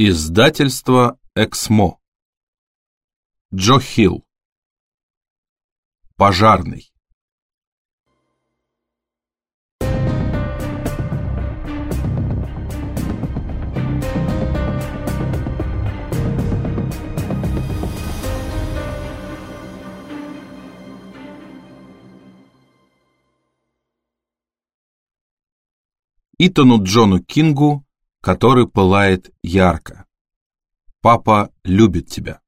Издательство «Эксмо». Джо Хилл. Пожарный. Итану Джону Кингу, который пылает ярко. Папа любит тебя.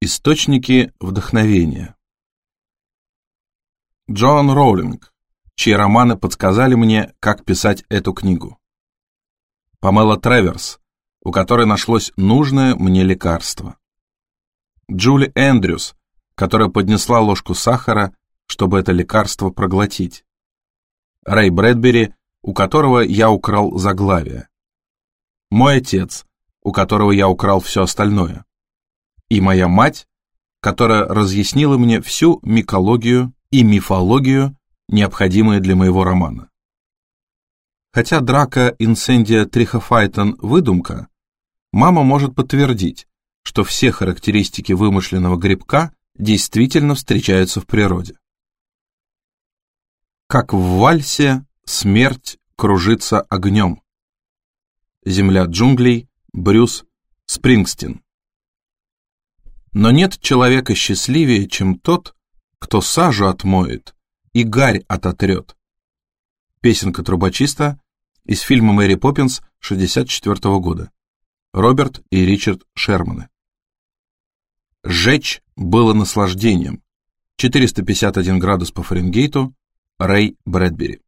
Источники вдохновения. Джоан Роулинг, чьи романы подсказали мне, как писать эту книгу. Памела Треверс, у которой нашлось нужное мне лекарство. Джули Эндрюс, которая поднесла ложку сахара, чтобы это лекарство проглотить. Рэй Брэдбери, у которого я украл заглавие. Мой отец, у которого я украл все остальное. И моя мать, которая разъяснила мне всю микологию и мифологию, необходимые для моего романа. Хотя драка Инсендия Трихофайтон выдумка, мама может подтвердить, что все характеристики вымышленного грибка действительно встречаются в природе. Как в вальсе смерть кружится огнем. Земля джунглей, Брюс Спрингстин. Но нет человека счастливее, чем тот, кто сажу отмоет и гарь ототрет. Песенка трубочиста из фильма «Мэри Поппинс» 64 -го года. Роберт и Ричард Шерманы. Жечь было наслаждением. 451 градус по Фаренгейту, Рэй Брэдбери.